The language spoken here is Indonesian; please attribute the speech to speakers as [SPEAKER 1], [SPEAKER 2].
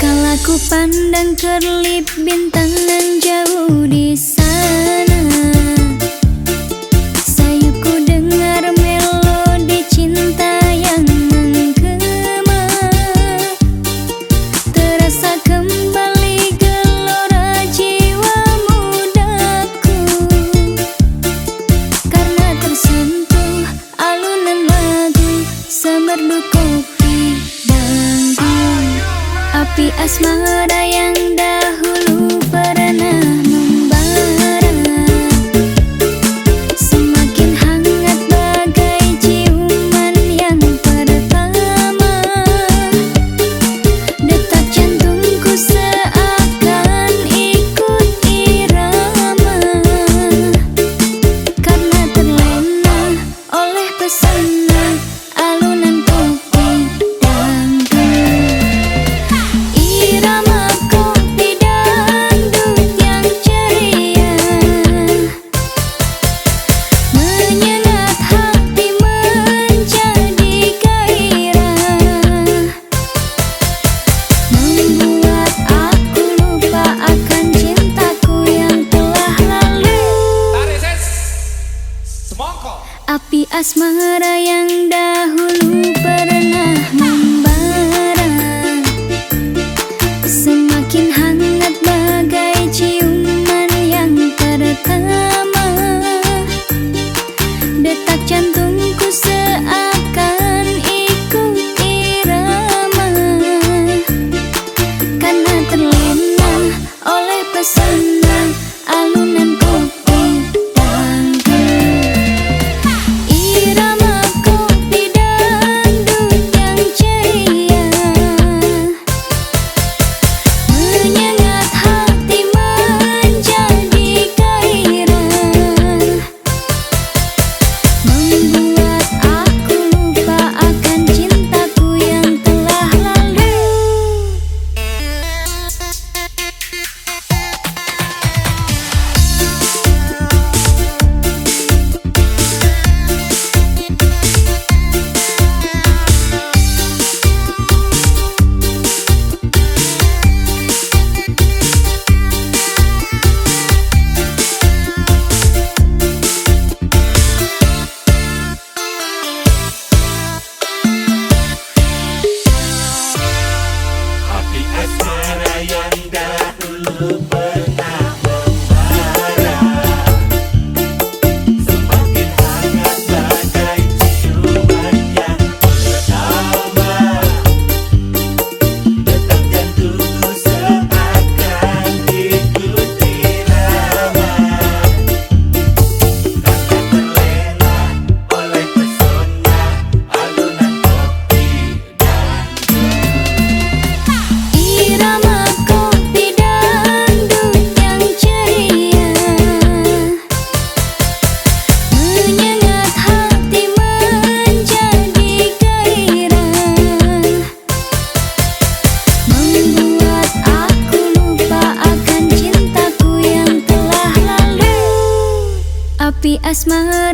[SPEAKER 1] Kala ku pandang kerlip bintang nan jauh di अस्महम् Api asmara yang dahulu pernah goodbye. स्मः